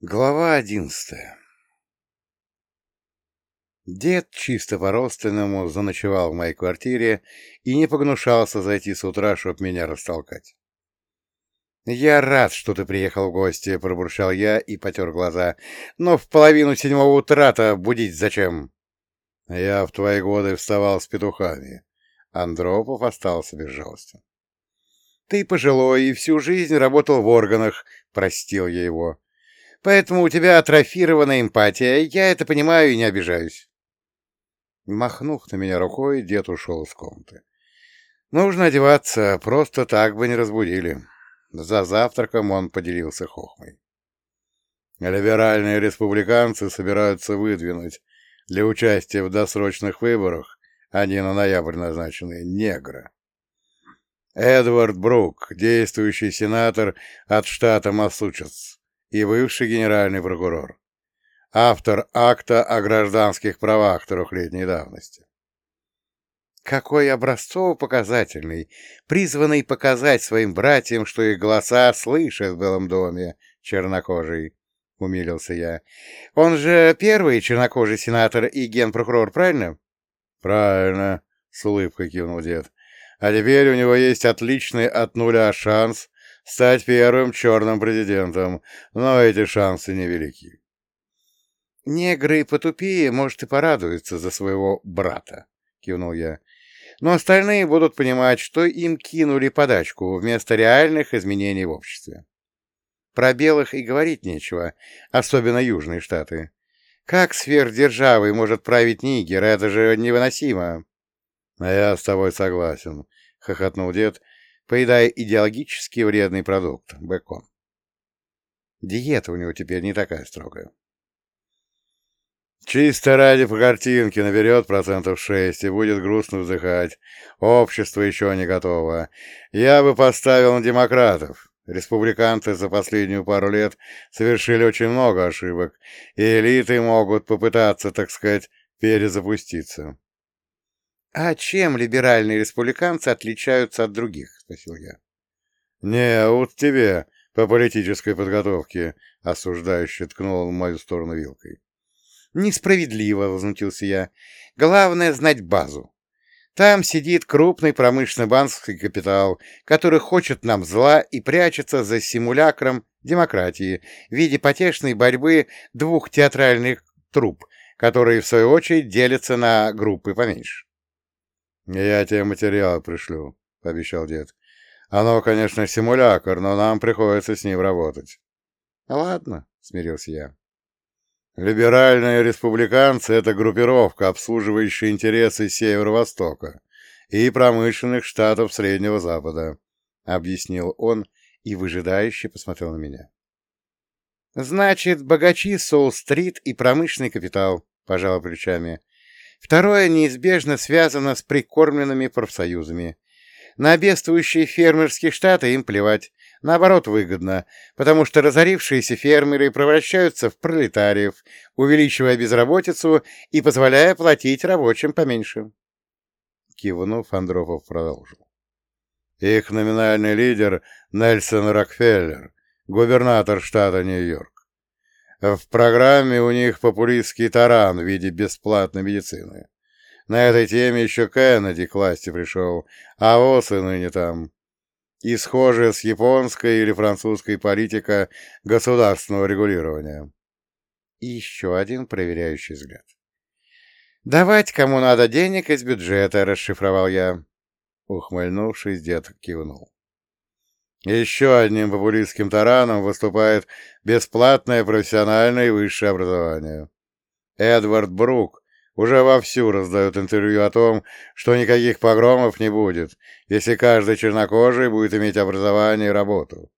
Глава одиннадцатая Дед чисто по-родственному заночевал в моей квартире и не погнушался зайти с утра, чтоб меня растолкать. «Я рад, что ты приехал в гости», — пробурчал я и потер глаза. «Но в половину седьмого утра-то будить зачем?» «Я в твои годы вставал с петухами». Андропов остался без жалости. «Ты пожилой и всю жизнь работал в органах», — простил я его. Поэтому у тебя атрофированная эмпатия. Я это понимаю и не обижаюсь. Махнув на меня рукой, дед ушел из комнаты. Нужно одеваться, просто так бы не разбудили. За завтраком он поделился хохмой. Либеральные республиканцы собираются выдвинуть для участия в досрочных выборах, они на ноябрь назначены, негра. Эдвард Брук, действующий сенатор от штата Массачусетс, и бывший генеральный прокурор. Автор акта о гражданских правах трехлетней давности. Какой образцово-показательный, призванный показать своим братьям, что их голоса слышат в Белом доме, чернокожий, — умилился я. Он же первый чернокожий сенатор и генпрокурор, правильно? — Правильно, — с улыбкой кивнул дед. — А теперь у него есть отличный от нуля шанс стать первым черным президентом, но эти шансы невелики. «Негры потупее, может, и порадуются за своего брата», — кивнул я. «Но остальные будут понимать, что им кинули подачку вместо реальных изменений в обществе. Про белых и говорить нечего, особенно южные штаты. Как сверхдержавой может править Нигер? Это же невыносимо!» «А я с тобой согласен», — хохотнул дед, поедая идеологически вредный продукт — бекон. Диета у него теперь не такая строгая. Чисто ради по картинке наберет процентов шесть и будет грустно вздыхать. Общество еще не готово. Я бы поставил на демократов. Республиканцы за последнюю пару лет совершили очень много ошибок, и элиты могут попытаться, так сказать, перезапуститься. — А чем либеральные республиканцы отличаются от других? — спросил я. — Не, вот тебе по политической подготовке, — осуждающе ткнул он в мою сторону вилкой. — Несправедливо, — возмутился я. — Главное — знать базу. Там сидит крупный промышленный банковский капитал, который хочет нам зла и прячется за симулякром демократии в виде потешной борьбы двух театральных труп, которые, в свою очередь, делятся на группы поменьше. «Я тебе материал пришлю», — пообещал дед. «Оно, конечно, симулятор, но нам приходится с ним работать». «Ладно», — смирился я. «Либеральные республиканцы — это группировка, обслуживающая интересы Северо-Востока и промышленных штатов Среднего Запада», — объяснил он и выжидающе посмотрел на меня. «Значит, богачи Соул-стрит и промышленный капитал», — пожал плечами. Второе неизбежно связано с прикормленными профсоюзами. На бедствующие фермерские штаты им плевать. Наоборот, выгодно, потому что разорившиеся фермеры превращаются в пролетариев, увеличивая безработицу и позволяя платить рабочим поменьше. Кивнув, Андропов продолжил. Их номинальный лидер Нельсон Рокфеллер, губернатор штата Нью-Йорк. В программе у них популистский таран в виде бесплатной медицины. На этой теме еще Кеннеди к власти пришел, а ОС и ныне там. И схожая с японской или французской политика государственного регулирования. И еще один проверяющий взгляд. «Давать кому надо денег из бюджета», — расшифровал я. Ухмыльнувшись, дед кивнул. Еще одним популистским тараном выступает бесплатное профессиональное и высшее образование. Эдвард Брук уже вовсю раздает интервью о том, что никаких погромов не будет, если каждый чернокожий будет иметь образование и работу.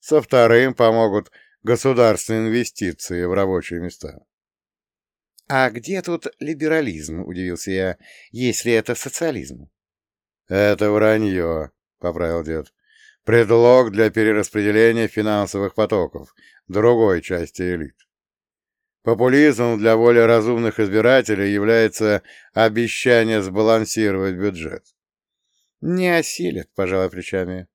Со вторым помогут государственные инвестиции в рабочие места. — А где тут либерализм, — удивился я, — если это социализм? — Это вранье, — поправил дед предлог для перераспределения финансовых потоков другой части элит. Популизмом для более разумных избирателей является обещание сбалансировать бюджет. Не осилит, пожалуй, плечами.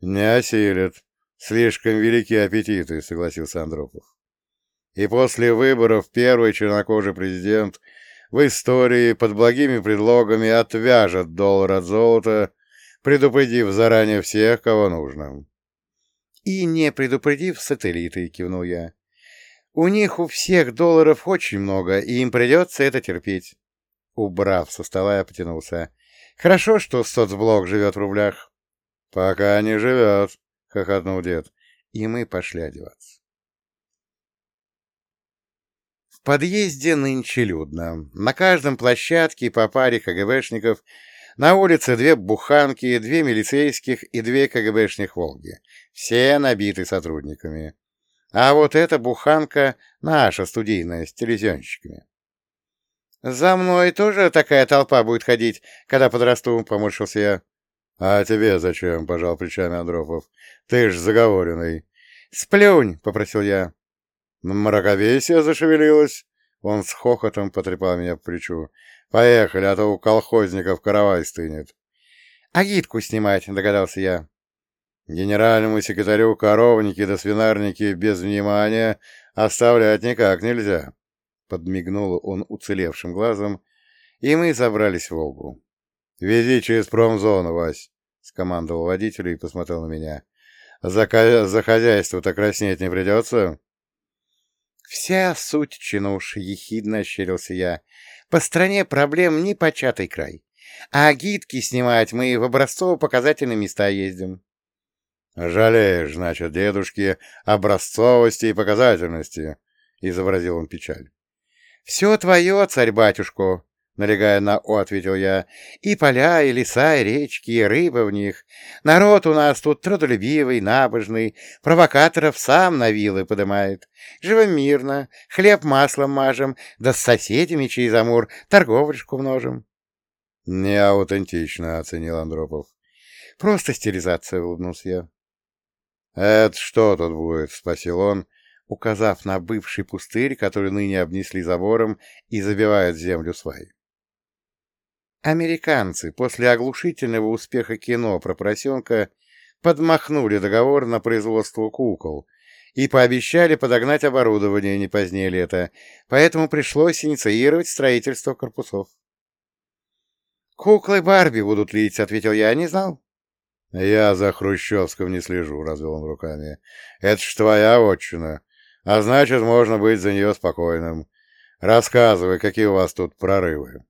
Не осилит. Слишком велики аппетиты, согласился Андропов. И после выборов первый чернокожий президент в истории под благими предлогами отвяжет доллар от золота, предупредив заранее всех, кого нужно. И не предупредив сателлиты, кивнул я. У них у всех долларов очень много, и им придется это терпеть. Убрав со стола, я потянулся. Хорошо, что соцблок живет в рублях. — Пока не живет, — хохотнул дед. И мы пошли одеваться. В подъезде нынче людно. На каждом площадке по паре КГБшников, на улице две буханки, две милицейских и две КГБшных «Волги». Все набиты сотрудниками. А вот эта буханка наша, студийная, с телевизионщиками. «За мной тоже такая толпа будет ходить, когда подрасту», — поморщился я. «А тебе зачем?» — пожал плечами Андропов. «Ты ж заговоренный». «Сплюнь!» — попросил я. Мраковесие зашевелилось. Он с хохотом потрепал меня по плечу. «Поехали, а то у колхозников каравай стынет». «Агитку снимать», — догадался я. Генеральному секретарю коровники да свинарники без внимания оставлять никак нельзя. Подмигнул он уцелевшим глазом, и мы забрались в Волгу. «Вези через промзону, Вась», — скомандовал водителю и посмотрел на меня. «За, за хозяйство-то краснеть не придется?» «Вся суть чинуш», — ехидно ощерился я. «По стране проблем не початый край. А гидки снимать мы в образцово-показательные места ездим». «Жалеешь, значит, дедушки, образцовости и показательности», — изобразил он печаль. «Все твое, царь-батюшку», — налегая на «о», ответил я, — «и поля, и леса, и речки, и рыба в них. Народ у нас тут трудолюбивый, набожный, провокаторов сам на вилы подымает. Живем мирно, хлеб маслом мажем, да с соседями через Амур торговочку множим». «Не аутентично», — оценил Андропов. «Просто стилизация», — улыбнулся я. «Это что тут будет?» — спросил он, указав на бывший пустырь, который ныне обнесли забором и забивают землю сваи. Американцы после оглушительного успеха кино про поросенка подмахнули договор на производство кукол и пообещали подогнать оборудование не позднее лета, поэтому пришлось инициировать строительство корпусов. «Куклы Барби будут лить», — ответил я, — не знал. «Я за Хрущевском не слежу», — развел он руками. «Это ж твоя отчина, а значит, можно быть за нее спокойным. Рассказывай, какие у вас тут прорывы».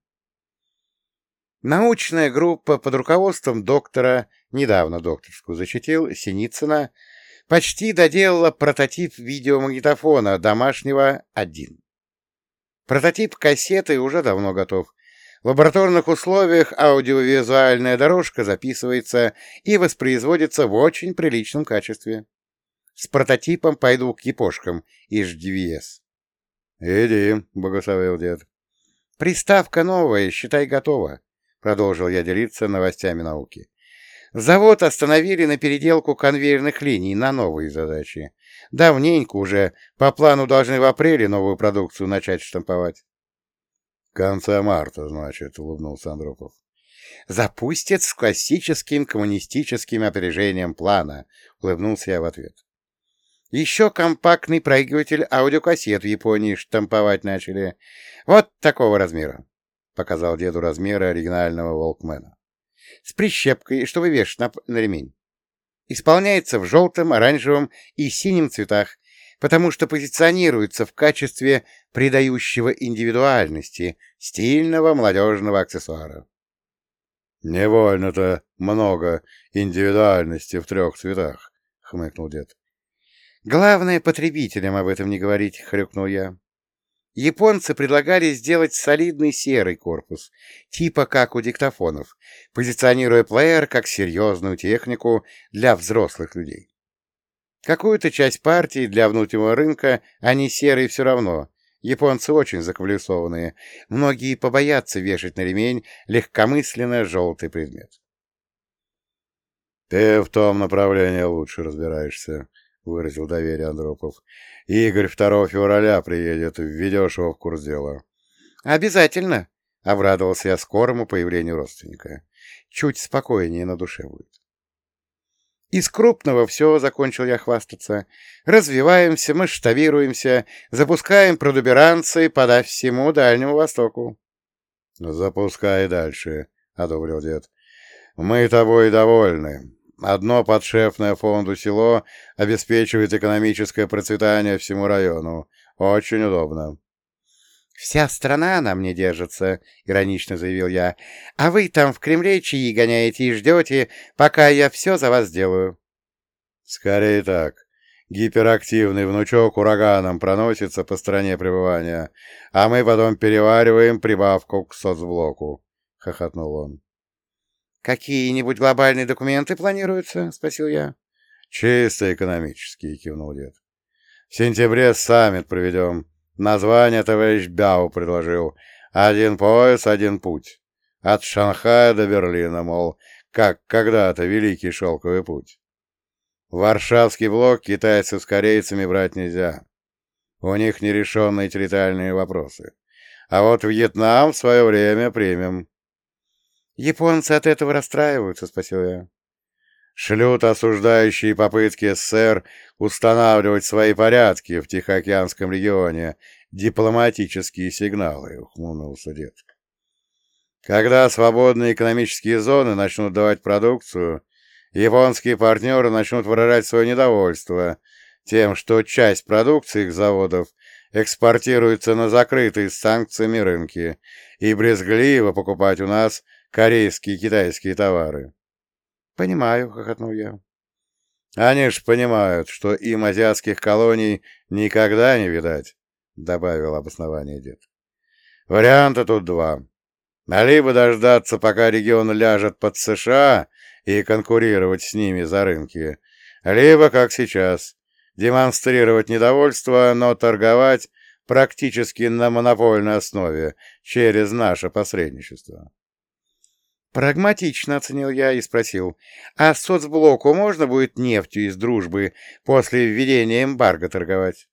Научная группа под руководством доктора, недавно докторскую защитил, Синицына, почти доделала прототип видеомагнитофона домашнего один. Прототип кассеты уже давно готов, в лабораторных условиях аудиовизуальная дорожка записывается и воспроизводится в очень приличном качестве. С прототипом пойду к япошкам из DVS. — Иди, — благословил дед. — Приставка новая, считай, готова, — продолжил я делиться новостями науки. Завод остановили на переделку конвейерных линий на новые задачи. Давненько уже, по плану должны в апреле новую продукцию начать штамповать. «Конца марта, значит», — улыбнулся Андропов. «Запустят с классическим коммунистическим опережением плана», — улыбнулся я в ответ. «Еще компактный проигрыватель аудиокассет в Японии штамповать начали. Вот такого размера», — показал деду размеры оригинального «Волкмена». «С прищепкой, чтобы вешать на, на ремень. Исполняется в желтом, оранжевом и синем цветах, потому что позиционируется в качестве придающего индивидуальности стильного молодежного аксессуара. «Невольно-то много индивидуальности в трех цветах», — хмыкнул дед. «Главное, потребителям об этом не говорить», — хрюкнул я. Японцы предлагали сделать солидный серый корпус, типа как у диктофонов, позиционируя плеер как серьезную технику для взрослых людей. Какую-то часть партии для внутреннего рынка они серые все равно. Японцы очень закомплексованные. Многие побоятся вешать на ремень легкомысленно желтый предмет. «Ты в том направлении лучше разбираешься», — выразил доверие Андропов. «Игорь 2 февраля приедет, введешь его в курс дела». «Обязательно», — обрадовался я скорому появлению родственника. «Чуть спокойнее на душе будет». Из крупного все, — закончил я хвастаться. Развиваемся, масштабируемся, запускаем продуберанцы по всему Дальнему Востоку. — Запускай дальше, — одобрил дед. — Мы тобой довольны. Одно подшефное фонду село обеспечивает экономическое процветание всему району. Очень удобно. «Вся страна на мне держится», — иронично заявил я. «А вы там в Кремле чаи гоняете и ждете, пока я все за вас сделаю». «Скорее так. Гиперактивный внучок ураганом проносится по стране пребывания, а мы потом перевариваем прибавку к соцблоку», — хохотнул он. «Какие-нибудь глобальные документы планируются?» — спросил я. «Чисто экономические», — кивнул дед. «В сентябре саммит проведем». Название товарищ Бяу предложил. Один пояс, один путь. От Шанхая до Берлина, мол, как когда-то Великий Шелковый путь. Варшавский блок китайцев с корейцами брать нельзя. У них нерешенные территориальные вопросы. А вот Вьетнам в свое время примем. Японцы от этого расстраиваются, спросил я. Шлют осуждающие попытки СССР устанавливать свои порядки в Тихоокеанском регионе дипломатические сигналы, — ухмыльнулся дед. Когда свободные экономические зоны начнут давать продукцию, японские партнеры начнут выражать свое недовольство тем, что часть продукции их заводов экспортируется на закрытые санкциями рынки и брезгливо покупать у нас корейские и китайские товары. — Понимаю, — хохотнул я. — Они ж понимают, что им азиатских колоний никогда не видать, — добавил обоснование дед. — Варианта тут два. Либо дождаться, пока регион ляжет под США и конкурировать с ними за рынки, либо, как сейчас, демонстрировать недовольство, но торговать практически на монопольной основе через наше посредничество. Прагматично оценил я и спросил, а соцблоку можно будет нефтью из дружбы после введения эмбарго торговать?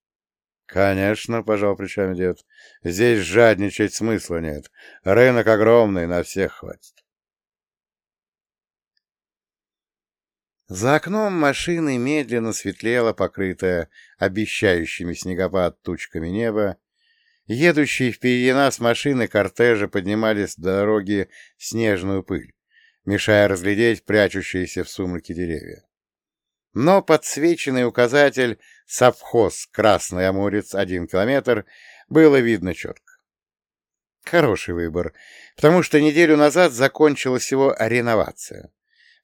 «Конечно», — пожал плечами дед, — «здесь жадничать смысла нет. Рынок огромный, на всех хватит». За окном машины медленно светлело покрытое обещающими снегопад тучками небо, Едущие впереди нас машины кортежа поднимались с дороги снежную пыль, мешая разглядеть прячущиеся в сумраке деревья. Но подсвеченный указатель «Совхоз Красный Амурец, один километр» было видно четко. Хороший выбор, потому что неделю назад закончилась его реновация.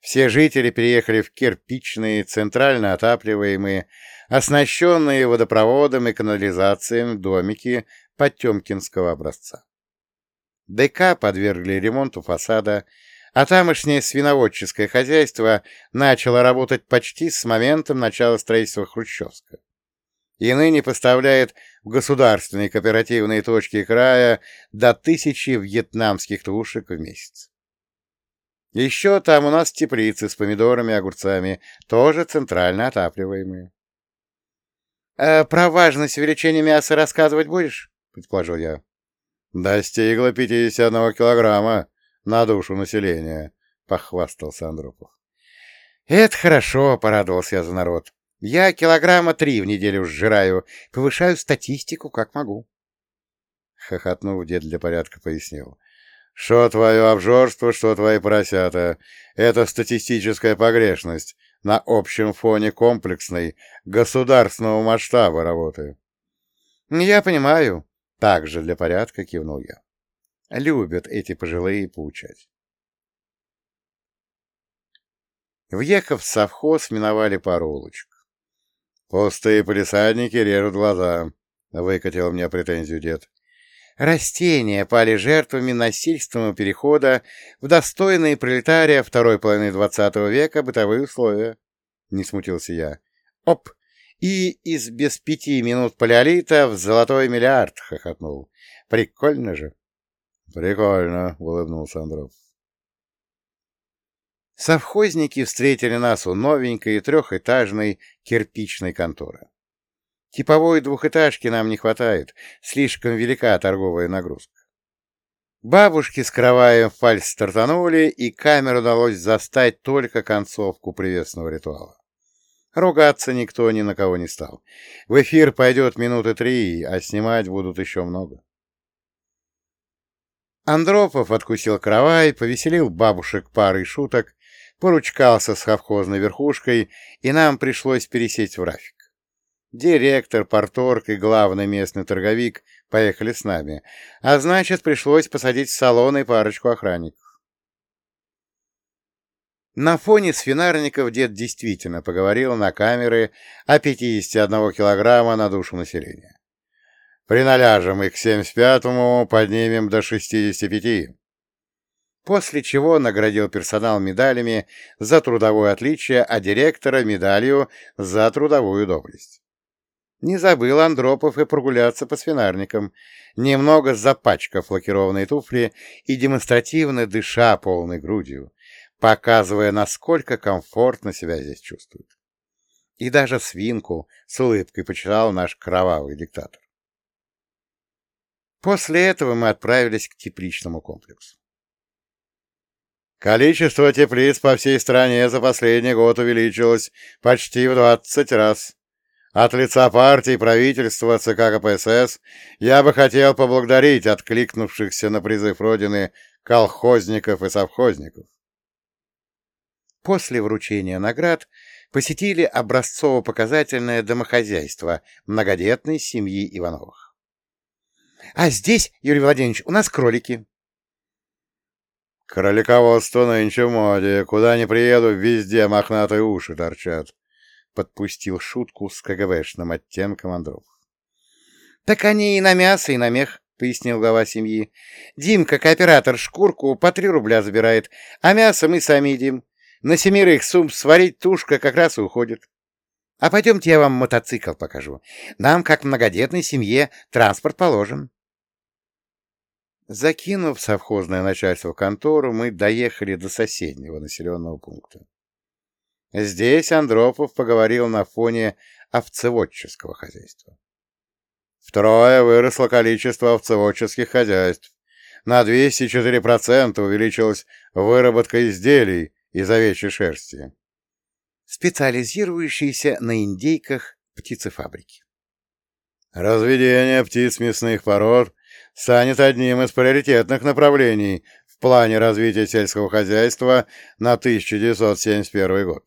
Все жители переехали в кирпичные, центрально отапливаемые, оснащенные водопроводом и канализацией домики Потемкинского образца. ДК подвергли ремонту фасада, а тамошнее свиноводческое хозяйство начало работать почти с моментом начала строительства Хрущевска и ныне поставляет в государственные кооперативные точки края до тысячи вьетнамских тушек в месяц. Еще там у нас теплицы с помидорами и огурцами, тоже центрально отапливаемые. «Э, «Про важность увеличения мяса рассказывать будешь?» Предположил я. «Достигла пятидесятого килограмма на душу населения», — похвастался Андропов. «Это хорошо», — порадовался я за народ. «Я килограмма три в неделю сжираю, повышаю статистику, как могу». Хохотнув, дед для порядка пояснил. «Что твое обжорство, что твои поросята. Это статистическая погрешность на общем фоне комплексной, государственного масштаба работы». «Я понимаю», также для порядка кивнул я. Любят эти пожилые поучать. Въехав в совхоз, миновали пару улочек. «Пустые полисадники режут глаза», — выкатил мне претензию дед. «Растения пали жертвами насильственного перехода в достойные пролетария второй половины двадцатого века бытовые условия», — не смутился я. «Оп! И из без пяти минут палеолита в золотой миллиард хохотнул. Прикольно же. Прикольно, улыбнулся Андров. Совхозники встретили нас у новенькой трехэтажной кирпичной конторы. Типовой двухэтажки нам не хватает, слишком велика торговая нагрузка. Бабушки с караваем фальс стартанули, и камеру удалось застать только концовку приветственного ритуала. Ругаться никто ни на кого не стал. В эфир пойдет минуты три, а снимать будут еще много. Андропов откусил каравай, повеселил бабушек парой шуток, поручкался с совхозной верхушкой, и нам пришлось пересесть в Рафик. Директор, порторг и главный местный торговик поехали с нами, а значит, пришлось посадить в салон и парочку охранников. На фоне свинарников дед действительно поговорил на камеры о 51 килограмма на душу населения. Приналяжем их к 75-му, поднимем до 65. После чего наградил персонал медалями за трудовое отличие, а директора медалью за трудовую доблесть. Не забыл Андропов и прогуляться по свинарникам, немного запачкав лакированные туфли и демонстративно дыша полной грудью, показывая, насколько комфортно себя здесь чувствует. И даже свинку с улыбкой почитал наш кровавый диктатор. После этого мы отправились к тепличному комплексу. Количество теплиц по всей стране за последний год увеличилось почти в 20 раз. От лица партии и правительства ЦК КПСС я бы хотел поблагодарить откликнувшихся на призыв Родины колхозников и совхозников. После вручения наград посетили образцово-показательное домохозяйство многодетной семьи Ивановых. А здесь, Юрий Владимирович, у нас кролики. Кролиководство нынче в моде. Куда ни приеду, везде мохнатые уши торчат подпустил шутку с КГБшным оттенком Андров. — Так они и на мясо, и на мех, — пояснил глава семьи. — Димка, кооператор, шкурку по три рубля забирает, а мясо мы сами едим. На семерых сум сварить тушка как раз и уходит. А пойдемте я вам мотоцикл покажу. Нам, как многодетной семье, транспорт положен. Закинув совхозное начальство в контору, мы доехали до соседнего населенного пункта. Здесь Андропов поговорил на фоне овцеводческого хозяйства. Втрое выросло количество овцеводческих хозяйств. На 204% увеличилась выработка изделий из овечьей шерсти. Специализирующиеся на индейках птицефабрики. Разведение птиц мясных пород станет одним из приоритетных направлений в плане развития сельского хозяйства на 1971 год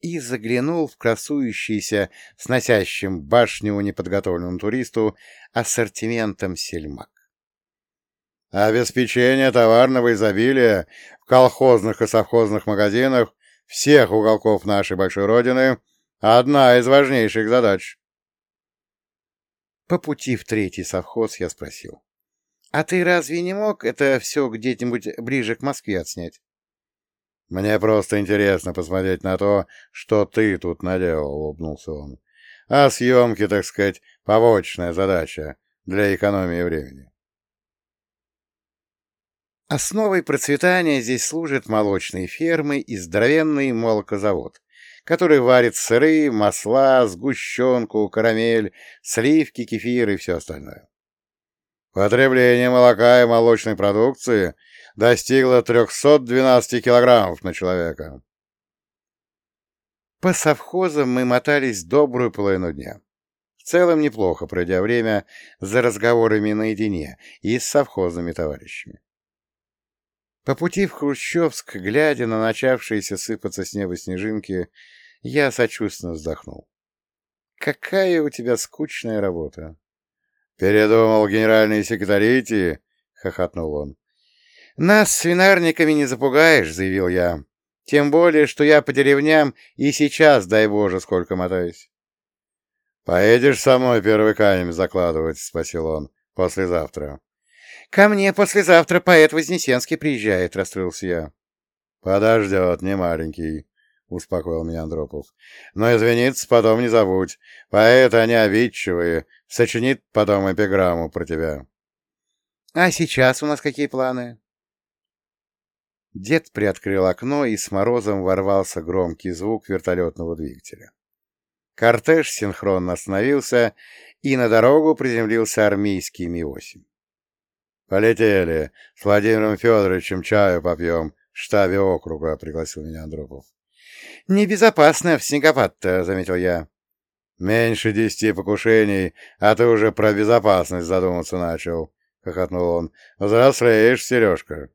и заглянул в красующийся, сносящим башню неподготовленному туристу, ассортиментом сельмак. Обеспечение товарного изобилия в колхозных и совхозных магазинах всех уголков нашей большой родины — одна из важнейших задач. По пути в третий совхоз я спросил. — А ты разве не мог это все где-нибудь ближе к Москве отснять? «Мне просто интересно посмотреть на то, что ты тут наделал», — улыбнулся он. «А съемки, так сказать, побочная задача для экономии времени». Основой процветания здесь служат молочные фермы и здоровенный молокозавод, который варит сыры, масла, сгущенку, карамель, сливки, кефир и все остальное. Потребление молока и молочной продукции — достигла 312 килограммов на человека. По совхозам мы мотались добрую половину дня. В целом неплохо, пройдя время за разговорами наедине и с совхозными товарищами. По пути в Хрущевск, глядя на начавшиеся сыпаться с неба снежинки, я сочувственно вздохнул. «Какая у тебя скучная работа!» «Передумал генеральный секретарь хохотнул он. «Нас свинарниками не запугаешь», — заявил я. «Тем более, что я по деревням и сейчас, дай Боже, сколько мотаюсь». «Поедешь со мной первый камень закладывать?» — спросил он. «Послезавтра». «Ко мне послезавтра поэт Вознесенский приезжает», — расстроился я. «Подождет, не маленький», — успокоил меня Андропов. «Но извиниться потом не забудь. Поэты они обидчивые. Сочинит потом эпиграмму про тебя». «А сейчас у нас какие планы?» Дед приоткрыл окно, и с морозом ворвался громкий звук вертолетного двигателя. Кортеж синхронно остановился, и на дорогу приземлился армейский Ми-8. Полетели. С Владимиром Федоровичем чаю попьем. В штабе округа, — пригласил меня Андропов. Небезопасно в снегопад-то, — заметил я. Меньше десяти покушений, а ты уже про безопасность задуматься начал, — хохотнул он. Взрослеешь, Сережка.